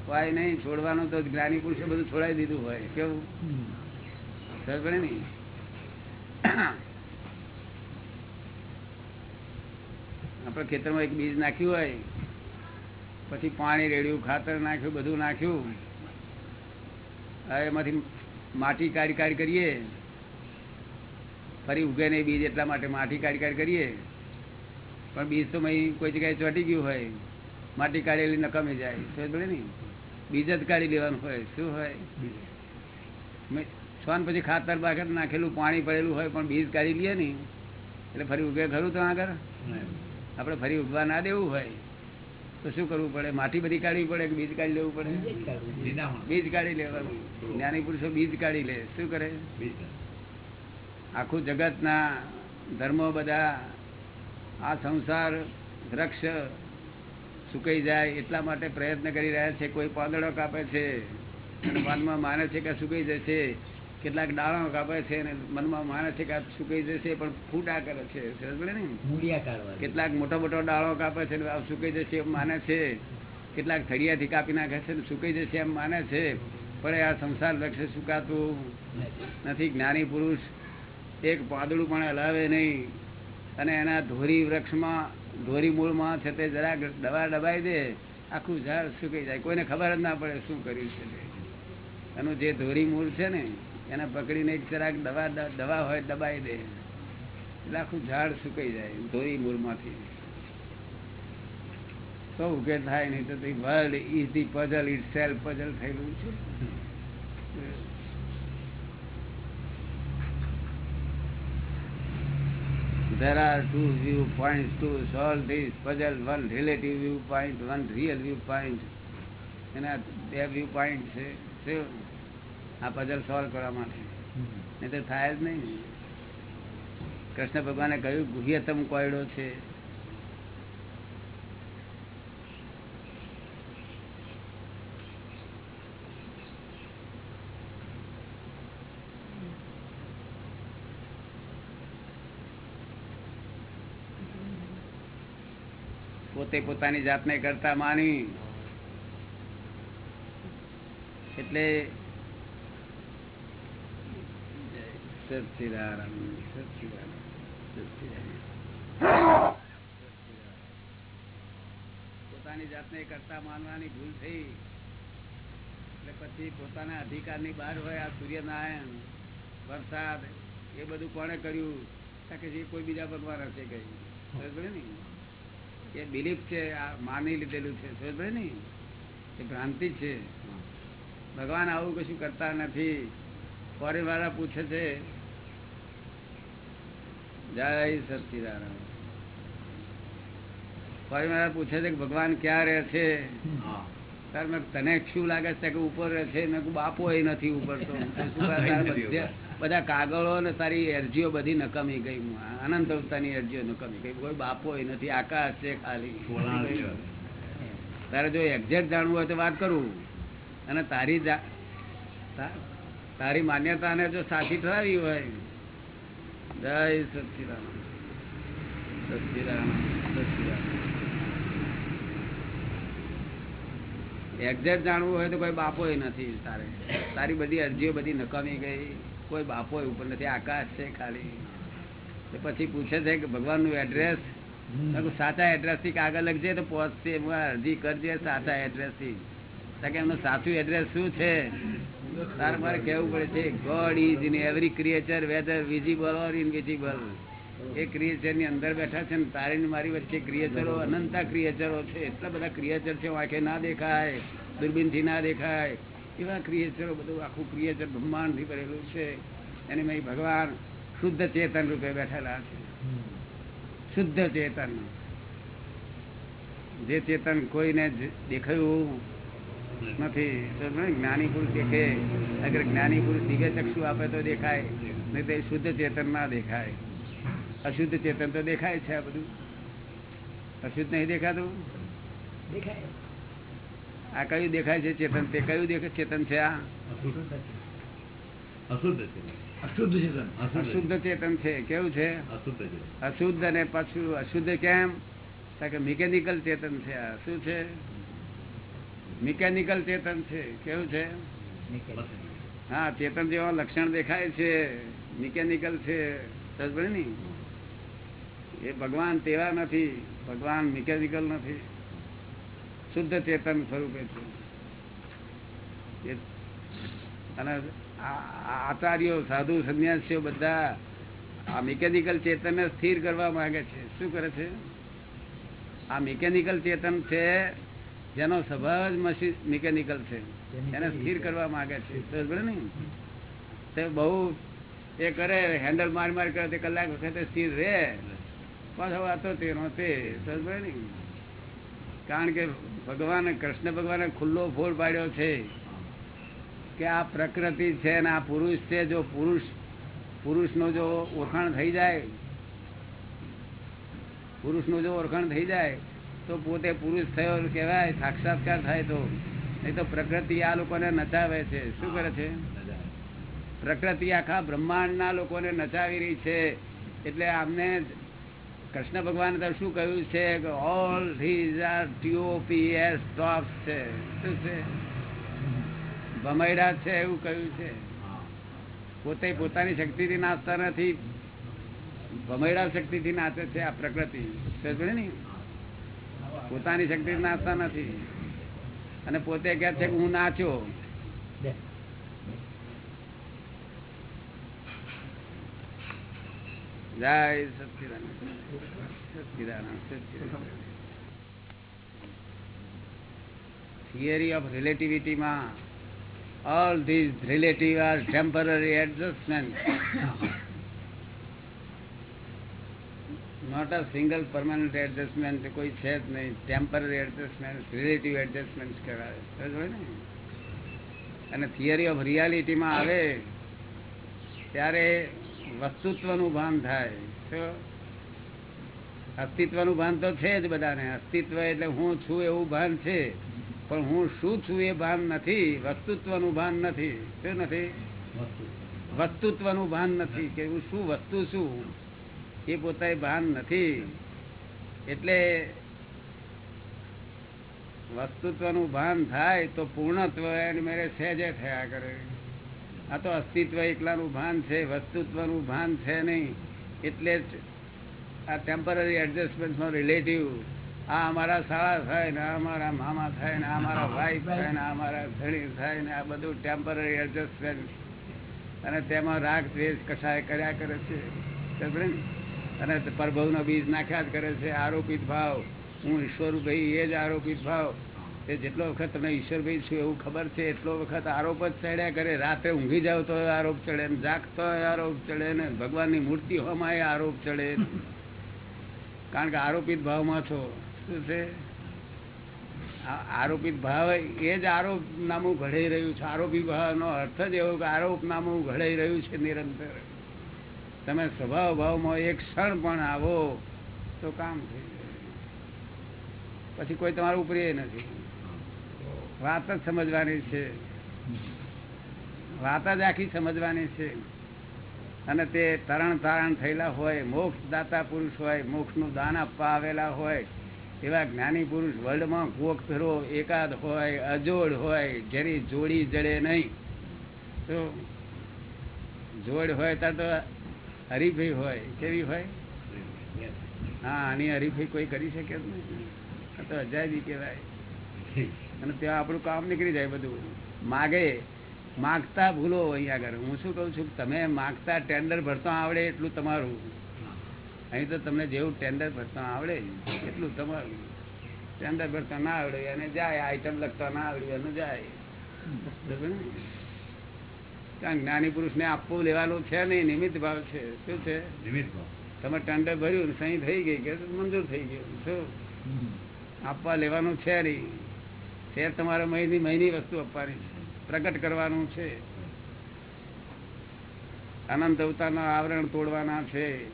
હોય નહીં, છોડવાનું તો જ્ઞાની પુરુષે બધું છોડાવી દીધું હોય, કેવું? સર પડે ને? આપણે ખેતરમાં એક બીજ નાખ્યું હોય, પછી પાણી રેડ્યું, ખાતર નાખ્યું, બધું નાખ્યું. હવે એમાંથી માટી કાઢી કાઢી કરીએ. ફરી ઉગે નહીં બીજ એટલા માટે માટી કાઢી કાઢી કરીએ. પણ બીજ તો કોઈ જગ્યાએ ચોટી ગયું હોય. માટી કાઢેલી નકામી જાય સમજ પડે ને બીજ જ કાઢી લેવાનું હોય શું હોય? મેં છોન પછી ખાતર બાખર નાખેલું પાણી પડેલું હોય પણ બીજ કાઢી લઈએ ને એટલે ફરી ઉગે ખરું તો આગળ? આપણે ફરી ઉગવા ના દેવું હોય. તો શું કરવું પડે? માટી બધી કાઢવી પડે કે બીજ કાઢી લેવું પડે. બીજ કાઢી લેવાનું. જ્ઞાની પુરુષો બીજ કાઢી લે. શું કરે? આખું જગતના ધર્મો બધા આ સંસાર વૃક્ષ સુકાઈ જાય એટલા માટે પ્રયત્ન કરી રહ્યા છે. કોઈ પાંદડો કાપે છે અને મનમાં માને છે કે સુકાઈ જશે. કેટલાક દાણો કાપે છે અને મનમાં માને છે કે સુકાઈ જશે પણ ફૂટા કરે છે. ને? કેટલાક મોટો મોટો દાણો કાપે છે ને સુકાઈ જશે એમ માને છે. કેટલાક થળિયાથી કાપી નાખે છે સુકાઈ જશે એમ માને છે. પણ આ સંસાર વૃક્ષ સુકાતું નથી. જ્ઞાની પુરુષ એક પાંદડું પણ હલાવે નહીં અને એના ધોરી વૃક્ષમાં ધોરી મૂળમાં છે તે જરાક દવા દબાઈ દે, આખું ઝાડ સુકાઈ જાય. કોઈને ખબર જ ના પડે શું કર્યું છે એનું જે ધોરી મૂળ છે ને, એને પકડીને એક જરાક દવા દવા હોય દબાઈ દે. એટલે આખું ઝાડ સુકાઈ જાય ધોરી મૂળમાંથી. તો ઉકેલ થાય નહીં તો world is the puzzle itself puzzle થયેલું છે. There are two viewpoints to solve this puzzle. One relative viewpoint, one real viewpoint. એના બે વ્યૂ પોઈન્ટ છે શું? આ પઝલ સોલ્વ કરવા માટે નહીં તો થાય જ નહીં કૃષ્ણ ભગવાને કહ્યું ગુહ્યતમ કોયડો છે પોતે પોતાની જાતને કરતા માની. એટલે પોતાની જાતને કરતા માનવાની ભૂલ થઈ. એટલે પછી પોતાના અધિકારની બહાર હોય આ સૂર્યનારાયણ, વરસાદ, એ બધું કોણે કર્યું? કે જે કોઈ બીજા ભગવાન હશે પડી ને? એ બિલીફ છે આ માની લીધેલું છે. સમજ ને એ ભ્રાંતિ છે. ભગવાન આવું કશું કરતા નથી. ફોરેન વાળા પૂછે છે જય સચિદારામ ફોરેન વાળા પૂછે છે કે ભગવાન ક્યાં રહે છે? તાર મેં તને શું લાગે છે કે ઉપર રહે છે? મેં બાપો એ નથી ઉપર તો. [laughs] શું બધે- કાગળો ને તારી અરજીઓ બધી નકામી ગઈ. અનંત અવતારની અરજીઓ નકામી ગઈ. કોઈ બાપો નથી. આકાશ છે ખાલી. તારે જો એક્ઝેક્ટ જાણવું હોય તો વાત કરું. અને તારી તારી માન્યતાને જો સાચી ઠરાવી હોય. જય સચિદાન એક્ઝેક્ટ જાણવું હોય તો કોઈ બાપો નથી તારે. તારી બધી અરજીઓ બધી નકામી ગઈ. કોઈ બાપો ઉપર નથી આકાશ છે ખાલી. પછી પૂછે છે કે ભગવાનનું એડ્રેસ સાચા એડ્રેસથી કાગળ લખજે તો પહોંચશે એમ અરજી કરજે સાચા એડ્રેસથી. કે એમનું સાચું એડ્રેસ શું છે? તારે મારે કહેવું પડે છે? God is in every creature whether visible or invisible એ ક્રિએચરની અંદર બેઠા છે ને તારી ને મારી વચ્ચે ક્રિએચરો અનંતા ક્રિએચરો છે. એટલા બધા ક્રિએચર છે આંખે ના દેખાય દૂરબીનથી ના દેખાય. એવા ક્રિએચરો બધું આખું ક્રિએચર બ્રહ્માંડથી ભરેલું છે. એને ભગવાન, શુદ્ધ ચેતન રૂપે બેઠેલા છે. શુદ્ધ ચેતન. જે ચેતન કોઈને દેખાયું નથી. જ્ઞાની પુરુષ દેખે અગર જ્ઞાની પુરુષ દિગે ચક્ષુ આપે તો દેખાય, નહીં તો શુદ્ધ ચેતન ના દેખાય. અશુદ્ધ ચેતન તો દેખાય છે આ બધું. અશુદ્ધ નહીં દેખાતું? દેખાય. આ કયું દેખાય છે? ચેતન તે કયું દેખાય? ચેતન છે આ? અશુદ્ધ ચેતન. અશુદ્ધ ચેતન છે. કેવું છે? અશુદ્ધ અને પાછું અશુદ્ધ કેમ? કે મિકેનિકલ ચેતન છે આ. શું છે? મિકેનિકલ ચેતન છે. કેવું છે? હા ચેતન જેવા લક્ષણ દેખાય છે. મિકેનિકલ છે. સમજ પડી ને? એ ભગવાન તેવા નથી. ભગવાન મિકેનિકલ નથી. શુદ્ધ ચેતન સ્વરૂપે છે. અને આચાર્યો સાધુ સંન્યાસીઓ બધા આ મિકેનિકલ ચેતનને સ્થિર કરવા માંગે છે. શું કરે છે? આ મિકેનિકલ ચેતન છે જેનો સ્વભાવ જ મશીન મિકેનિકલ છે. એને સ્થિર કરવા માંગે છે. ને? તે બહુ એ કરે હેન્ડલ માર માર કરે તે કલાક વખતે સ્થિર રહે. પાછો વાતો તેનો તે સમજ ને? કારણ કે ભગવાન, કૃષ્ણ ભગવાને ખુલ્લો ફોડ પાડ્યો છે કે આ પ્રકૃતિ છે ને આ પુરુષ છે, જો પુરુષ, પુરુષનો જો ઓળખાણ થઈ જાય, પુરુષનું જો ઓળખાણ થઈ જાય, તો પોતે પુરુષ થયો કહેવાય, સાક્ષાત્કાર થાય તો. નહીં તો પ્રકૃતિ આ લોકોને નચાવે છે. શું કરે છે? પ્રકૃતિ આખા બ્રહ્માંડના લોકોને નચાવી રહી છે. એટલે આમને કૃષ્ણ ભગવાન તો શું કહ્યું છે all these are T O P S tops છે. શું છે? ભમૈડા છે એવું કહ્યું છે. પોતે પોતાની શક્તિથી નાચતા નથી. ભમૈડા શક્તિથી નાચે છે આ પ્રકૃતિ. ને? પોતાની શક્તિથી નાચતા નથી. અને પોતે કહે છે કે હું નાચ્યો દે. Theory of રિલેટિવિટીમાં all these relative are temporary adjustment not a single permanent adjustment કોઈ છે જ નહીં. ટેમ્પરરી એડજસ્ટમેન્ટ રિલેટિવ એડજસ્ટમેન્ટ કહેવાય. ને? અને થિયરી ઓફ રિયાલિટીમાં આવે ત્યારે વસ્તુત્વનું ભાન થાય. અસ્તિત્વ અસ્તિત્વનું ભાન તો છે જ બધાને. અસ્તિત્વ એટલે હું છું એવું ભાન છે. પણ હું શું છું એ ભાન નથી. વસ્તુત્વનું ભાન નથી. શું નથી? વસ્તુત્વનું ભાન નથી. કે હું શું વસ્તુ છું એ પોતાએ ભાન નથી. એટલે વસ્તુત્વનું ભાન થાય તો પૂર્ણત્વ એની મેરે સહેજે થયા કરે. આ તો અસ્તિત્વ એકલાનું ભાન છે, વસ્તુત્વનું ભાન છે નહીં. એટલે જ આ ટેમ્પરરી એડજસ્ટમેન્ટનો રિલેટિવ આ અમારા શાળા થાય ને, આ અમારા મામા થાય ને, આ અમારા ભાઈ થાય ને, આ અમારા ધણી થાય ને, આ બધું ટેમ્પરરી એડજસ્ટમેન્ટ અને તેમાં રાગ, દ્વેષ કસાય કર્યા કરે છે? અને પરભવનો બીજ નાખ્યા જ કરે છે, આરોપિત ભાવ. હું ઈશ્વરભાઈ એ જ આરોપિત ભાવ. એ જેટલો વખત તમે ઈશ્વરભાઈ છું એવું ખબર છે, એટલો વખત આરોપ જ ચડ્યા કરે. રાત્રે ઊંઘી જાવ તો આરોપ ચડે ને જાગતો આરોપ ચડે ને ભગવાનની મૂર્તિ હોમાં આરોપ ચડે. કારણ કે આરોપિત ભાવમાં છો. શું છે? આરોપિત ભાવ એ જ આરોપ નામું ઘડાઈ રહ્યું છે. આરોપી ભાવનો અર્થ જ એવો કે આરોપ નામું ઘડાઈ રહ્યું છે નિરંતર. તમે સ્વભાવ ભાવમાં એક ક્ષણ પણ આવો તો કામ થઈ જાય. પછી કોઈ તમારું પ્રિય નથી. વાત જ સમજવાની છે. વાત જ આખી સમજવાની છે. અને તે તરણ તારણ થયેલા હોય મોક્ષ દાતા પુરુષ હોય મોક્ષનું દાન આપવા આવેલા હોય એવા જ્ઞાની પુરુષ વર્લ્ડમાં કોક ફેરો એકાદ હોય અજોડ હોય જેની જોડી જડે નહીં. તો જોડ હોય ત્યાં તો હરીફાઈ હોય કેવી હોય? હા આની હરીફાઈ કોઈ કરી શકે જ નહીં. આ તો અજાયબી કહેવાય. [laughs] અને ત્યાં આપણું કામ નીકળી જાય બધું. માગે માગતા ભૂલો અહીંયા આગળ. હું શું કહું છું તમે માગતા ટેન્ડર ભરતા આવડે એટલું તમારું. અહીં તો તમને જેવું ટેન્ડર ભરતા આવડે એટલું તમારું. ટેન્ડર ભરતા ના આવડે એને જાય આઈટમ લખતા ના આવડે એને જાય? કારણ જ્ઞાની પુરુષને આપવું લેવાનું છે નહીં નિમિત્ત ભાવ છે. શું છે? નિમિત્ત ભાવ. તમે ટેન્ડર ભર્યું સહી થઈ ગઈ કે મંજૂર થઈ ગયું. શું? આપવા લેવાનું છે નહીં. છે તમારે મહિની મહિની વસ્તુ આપવાની છે. પ્રગટ કરવાનું છે. અનંત અવતારના આવરણ તોડવાના છે.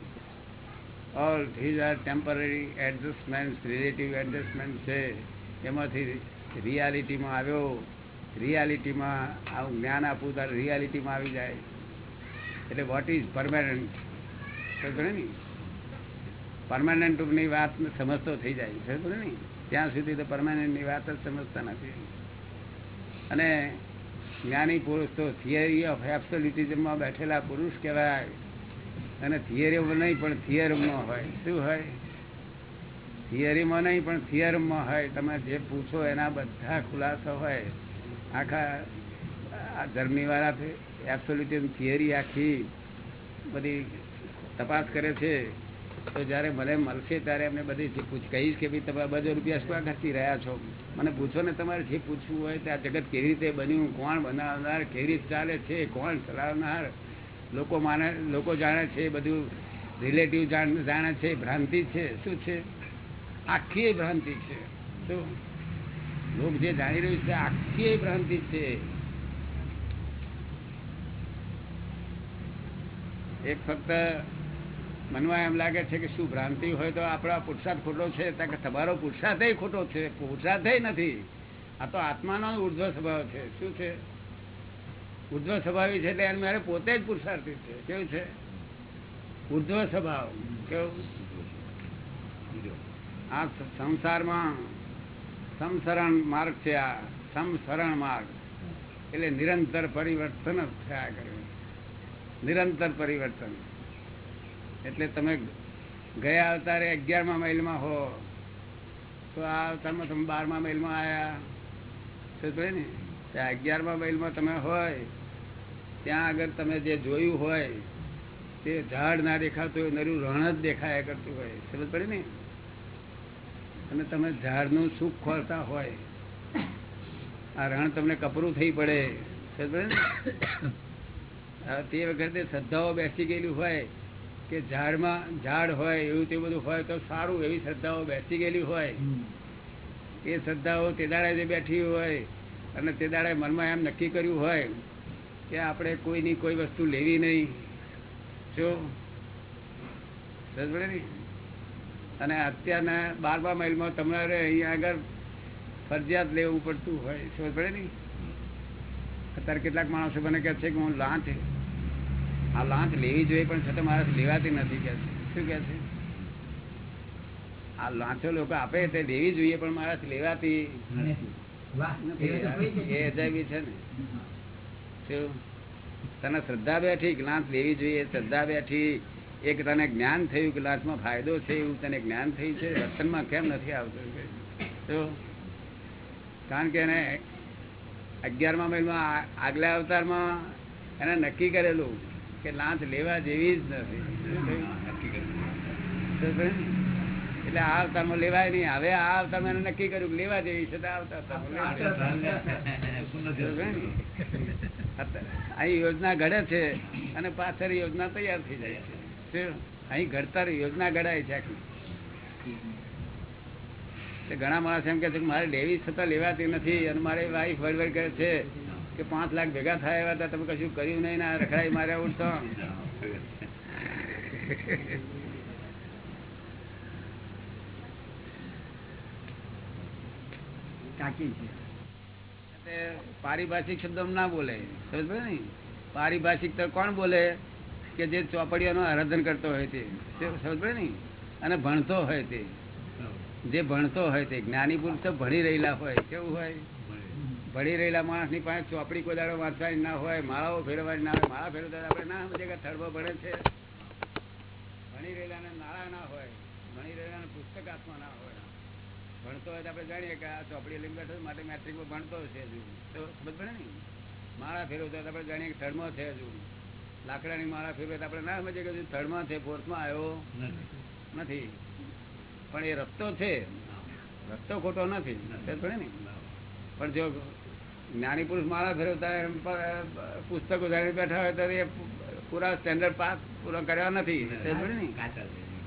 All these are temporary adjustment relative adjustment છે. એમાંથી રિયાલિટીમાં આવ્યો. રિયાલિટીમાં આવું જ્ઞાન આપવું તારે રિયાલિટીમાં આવી જાય. એટલે વોટ ઇઝ પરમાનન્ટ સમજે ને? પરમાનન્ટની વાત સમજતો થઈ જાય. સમજે ને? ત્યાં સુધી તો પરમાનન્ટની વાત જ સમજતા નથી. અને જ્ઞાની પુરુષ તો થિયરી ઓફ એબ્સોલ્યુટિઝમમાં બેઠેલા પુરુષ કહેવાય. અને થિયરીમાં નહીં, પણ થિયરમાં હોય. શું હોય? થિયરીમાં નહીં, પણ થિયરમાં હોય. તમે જે પૂછો એના બધા ખુલાસા હોય. આખા ધર્મીવાળા એબ્સોલ્યુટિઝમ થિયરી આખી બધી તપાસ કરે છે. તો જ્યારે મને મળશે ત્યારે એમને બધી પૂછ કહીશ કે ભાઈ તમે બજો રૂપિયા શું ખર્ચી રહ્યા છો? મને પૂછો ને તમારે જે પૂછવું હોય તે આ જગત કેવી રીતે બન્યું? કોણ બનાવનાર? કેવી રીતે ચાલે છે? કોણ ચલાવનાર? લોકો માને લોકો જાણે છે, બધું રિલેટિવ જાણે છે, ભ્રાંતિ છે. શું છે? આખી ભ્રાંતિ છે. શું લોક જે જાણી રહ્યું છે આખી ભ્રાંતિ છે. એક ફક્ત મનમાં એમ લાગે છે કે શું ભ્રાંતિ હોય તો આપણા પુરુષાર્થ ખોટો છે કે તમારો પુરુષાર્થ ખોટો છે પુરુષાર્થ નથી. આ તો આત્માનો ઉર્ધ્વ સ્વભાવ છે. શું છે? ઉર્ધ્વ સ્વભાવી છે એટલે મારે પોતે જ પુરુષાર્થી છે. કેવું છે? ઉર્ધ્વ સ્વભાવ. કેવું? આ સંસારમાં સમસરણ માર્ગ છે આ. સમસરણ માર્ગ. એટલે નિરંતર પરિવર્તન જ થયા કરે. નિરંતર પરિવર્તન. એટલે તમે ગયા અવતારે અગિયારમા માઇલમાં હો, તો આ અવતારમાં તમે બારમા માઇલમાં આવ્યા સમજે ને? ત્યાં અગિયારમા માઇલમાં તમે હોય, ત્યાં આગળ તમે જે જોયું હોય, તે ઝાડ ના દેખાતું હોય નરું રણ જ દેખાયા કરતું હોય. સમજ પડે ને? અને તમે ઝાડનું સુખ ખોલતા હોય. આ રણ તમને કપરું થઈ પડે. સમજ પડે ને? તે વખતે શ્રદ્ધાઓ બેસી ગયેલી હોય. કે ઝાડમાં ઝાડ હોય એવું તે બધું હોય તો સારું એવી શ્રદ્ધાઓ બેસી ગયેલી હોય. એ શ્રદ્ધાઓ તે દાડે જે બેઠી હોય અને તે દાડે મનમાં એમ નક્કી કર્યું હોય કે આપણે કોઈની કોઈ વસ્તુ લેવી નહીં. જો? અને અત્યારના બારમા માઇલમાં તમારે અહીંયા આગળ ફરજિયાત લેવું પડતું હોય. સમજ પડે નહીં અત્યારે કેટલાક માણસો મને કહે છે કે હું લાંચ આ લાંચ લેવી જોઈએ પણ છતાં મારા લેવાતી નથી કે શું કે છે? આ લાંચો લોકો આપે તે લેવી જોઈએ પણ મારા લેવાતી એ અજાયબી છે ને. શું? તને શ્રદ્ધા બેઠી લાંચ લેવી જોઈએ? શ્રદ્ધા બેઠી એક તને જ્ઞાન થયું કે લાંચમાં ફાયદો છે એવું તને જ્ઞાન થયું છે? વર્તનમાં કેમ નથી આવતું? તો કારણ કે એને અગિયારમા મહિનામાં આગલા અવતારમાં એને નક્કી કરેલું કે લાંચ લેવા જેવી જ નથી? એટલે આ અવતારમાં લેવાય નહીં. હવે આ અવતારમાં એને નક્કી કર્યું લેવા જેવી છે અહીં યોજના ઘડે છે અને પાછળ યોજના તૈયાર થઈ જાય છે. અહીં ઘડતર યોજના ઘડાય છે આખી. ઘણા માણસ એમ કે છે કે મારે લેવી છતાં લેવાતી નથી અને મારી વાઈફ વડવડ કરે છે. કે પાંચ લાખ ભેગા થાય એવા હતા તમે કશું કર્યું નહીં ના રખડાઈ માર્યા ઉઠતો કાકી છે. પારિભાષિક શબ્દ ના બોલે. સમજ પડે ને? પારિભાષિક તો કોણ બોલે? કે જે ચોપડીઓનું આરાધન કરતો હોય તે. તે સમજ પડે ને? અને ભણતો હોય તે. જે ભણતો હોય તે. જ્ઞાની પુરુષ તો ભણી રહેલા હોય. કેવું હોય? ભણી રહેલા માણસની પાસે ચોપડી કોઈ દાડો વાંચવાની ના હોય, માળાઓ ફેરવવાની ના હોય, માળા ફેરવતા આપણે ના સમજે કે થડબો ભણે છે. ભણી રહેલાને નાળા ના હોય, ભણી રહેલાને પુસ્તક હાથમાં ના હોય. ભણતો હોય તો આપણે જાણીએ કે આ ચોપડી લઈને બેઠો માટે મેટ્રિકમાં ભણતો છે હજુ. તો સમજ પડે ને? માળા ફેરવતો આપણે જાણીએ કે થર્ડમાં છે હજુ. લાકડાની માળા ફેરવે તો આપણે ના સમજીએ કે હજુ થર્ડમાં છે ફોર્થમાં આવ્યો નથી. પણ એ રસ્તો છે. રસ્તો ખોટો નથી. ભણે પડે ને? પણ જો જ્ઞાની પુરુષ માળા ફેરવતા પુસ્તકો જાણી બેઠા હોય તો એ પૂરા સ્ટેન્ડર્ડ પાસ પૂરો કર્યા નથી.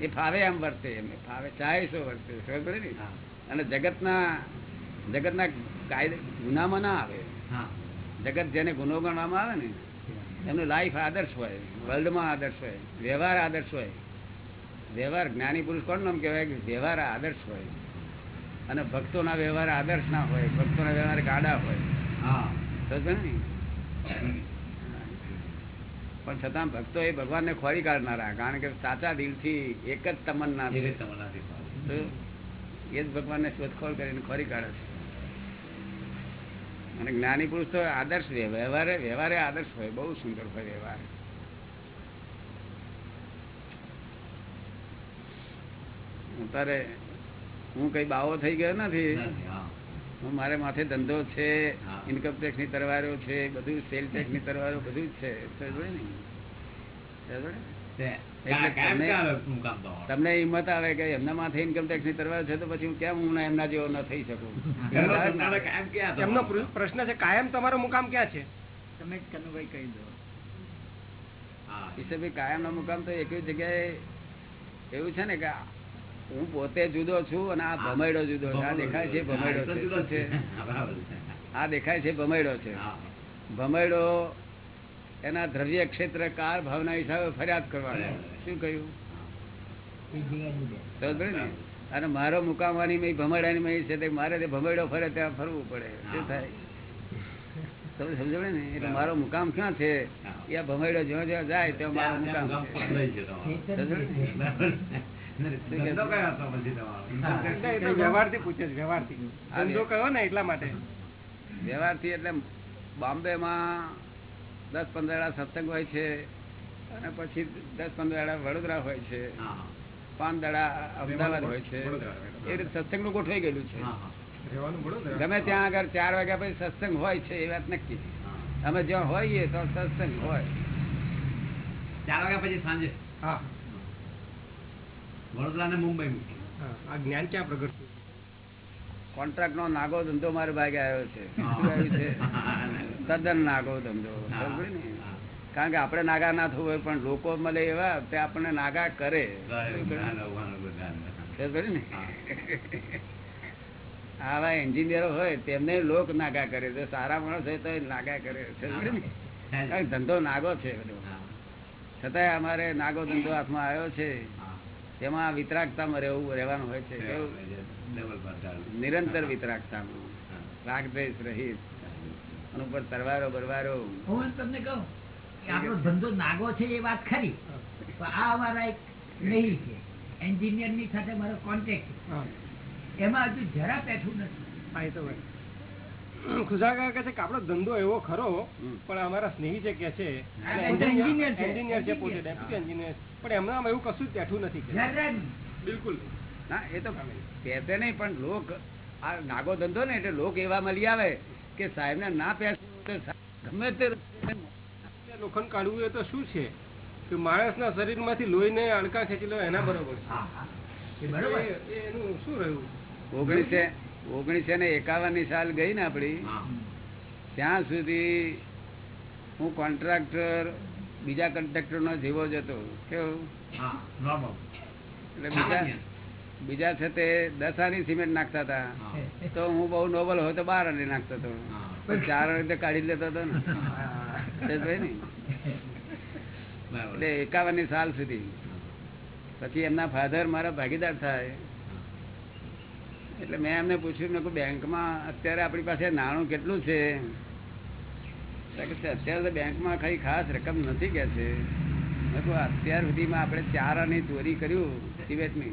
એ ફાવે એમ વર્તે એમ. ફાવે ચાહે શું વર્તે ખબર ને અને જગતના જગતના કાયદે ગુનામાં ના આવે. હા. જગત જેને ગુનો ગણવામાં આવે ને એમનું લાઈફ આદર્શ હોય. વર્લ્ડમાં આદર્શ હોય. વ્યવહાર આદર્શ હોય. વ્યવહાર જ્ઞાની પુરુષ કોણ નામ કહેવાય કે વ્યવહાર આદર્શ હોય. અને ભક્તોના વ્યવહાર આદર્શ ના હોય. ભક્તોના વ્યવહાર ગાડા હોય. પણ છતાં ભક્તો એ ભગવાનને ખોરી કાઢનારા કારણ કે સાચા દિલથી એક જ તમન્ના એ જ ભગવાન ભગવાનને શોધખોળ કરીને ખોરી કાઢે છે. અને જ્ઞાની પુરુષ તો આદર્શ વ્યવહારે વ્યવહારે આદર્શ હોય બહુ સુંદર હોય વ્યવહાર. અત્યારે હું કઈ બાવો થઈ ગયો નથી, હા. મારે માથે ધંધો છે ઇન્કમ ટેક્સની તરવારો છે બધું સેલ ટેક્સની તરવારો બધું જ છે. તમને- હિંમત આવે કે એમના માથે ઇન્કમ ટેક્સની તરવારો છે તો પછી હું કેમ હું એમના જેવો ન થઈ શકું? એમનો કાયમ ક્યાં એમનો પ્રશ્ન છે કાયમ તમારો મુકામ ક્યાં છે? તમે કનુભાઈ કહી દો. હા. કાયમ નો મુકામ તો એક જગ્યાએ એવું છે ને કે હું પોતે જુદો છું અને આ ભમેડો જુદો છે. આ દેખાય છે ભમેડો છે. આ દેખાય છે ભમેડો છે. ભમેડો એના દ્રવ્ય ક્ષેત્ર કાર ભાવના હિસાબે ફરિયાદ કરવાનો. શું કહ્યું? અને મારો મુકામવાની મેં ભમેડાની મય છે તે મારે તે ભમેડો ફરે ત્યાં ફરવું પડે. શું થાય? તમે સમજો ને? એટલે મારો મુકામ ક્યાં છે. એ ભમેડો જ્યાં જ્યાં જાય ત્યાં મારો મુકામ છે. વ્યવહારથી એટલા એટલે બોમ્બેમાં દસ પંદર સત્સંગ હોય છે અને પછી દસ પંદર વડોદરા હોય છે. પાંચ દાડા અમદાવાદ હોય છે. એ રીતે સત્સંગનું ગોઠવાઈ ગયેલું છે. ગમે ત્યાં આગળ ચાર વાગ્યા પછી સત્સંગ હોય છે એ વાત નક્કી. અમે જ્યાં હોઈએ તો સત્સંગ હોય. ચાર વાગ્યા પછી સાંજે? હા. વડોદરા ને મુંબઈ મૂકી આ જ્ઞાન ક્યાં પ્રગટ થયું? કોન્ટ્રાક્ટ નો નાગો ધંધો મારે ભાગે આવ્યો છે. તદ્દન નાગો ધંધો. કારણ કે આપણે નાગા ના થવું હોય પણ લોકો મળે એવા તે આપણને નાગા કરે. [laughs] આવા એન્જિનિયરો હોય તેમને લોક નાગા કરે છે. સારા માણસ હોય તો નાગા કરે. ધંધો નાગો છે બધો. છતાંય અમારે નાગો ધંધો હાથમાં આવ્યો છે. તેમાં વિતરાગતામાં રહેવું રહેવાનું હોય છે. નિરંતર વિતરાગતામાં. રાગદ્વેષ રહીત. અને ઉપર તરવારો બરવારો. હું તમને કહું કે આપણો ધંધો નાગો છે એ વાત ખરી. પણ આ અમારા એક નહીં છે. એન્જિનિયરની સાથે મારો કોન્ટેક્ટ એમાં હજુ જરા બેઠું નથી. ફાયદો તો હોય. [clears throat] ખુશાકા કે છે કે આપણો ધંધો એવો ખરો પણ અમારા સ્નેહી છે કે છે હા, અને એ તો engineer છે. પોતે ડેપ્યુટી એન્જિનિયર પણ એમનામાં એવું કશું બેઠું નથી. બિલકુલ. ના એ તો કહેતે નહીં પણ લોક આ નાગો ધંધો ને એટલે લોક એવા મળી આવે કે સાહેબ ને ના પેસ ગમે તે લોખંડ કાઢવું એ તો શું છે? કે માણસના શરીરમાંથી લોહીને અણકા ખેંચી લો એના બરોબર છે. હા, હા. એ બરોબર. એનું શું રહ્યું? ઓગણીસે ઓગણીસો ને એકાવનની સાલ ગઈ ને આપડી ત્યાં સુધી હું કોન્ટ્રાક્ટર બીજા કન્ટ્રાક્ટર નો જેવો જ હતો. કેવું? એટલે બીજા બીજા છે તે દસ આની સિમેન્ટ નાખતા હતા. તો હું બહુ નોબલ હોય તો બાર આની નાખતો હતો. પણ ચાર રીતે તો કાઢી લેતો હતો ને. એટલે એકાવનની? સાલ સુધી. પછી એમના ફાધર મારા ભાગીદાર થાય. એટલે મેં એમને પૂછ્યું, મેં બેંકમાં અત્યારે આપણી પાસે નાણું કેટલું છે? અત્યારે તો બેંકમાં કઈ ખાસ રકમ નથી કે છે. મેં કહ્યું અત્યાર સુધીમાં આપણે ચાર અને ચોરી કર્યું તિબેટની.